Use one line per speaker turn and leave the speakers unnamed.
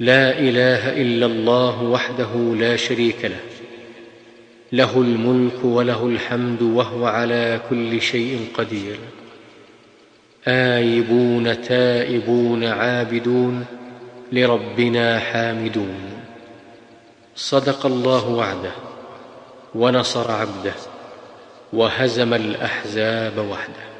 لا إله إلا الله وحده لا شريك له. له الملك وله الحمد وهو على كل شيء قدير. آيبون تائبون عابدون لربنا حامدون. صدق الله وعده ونصر عبده وهزم الأحزاب وحده.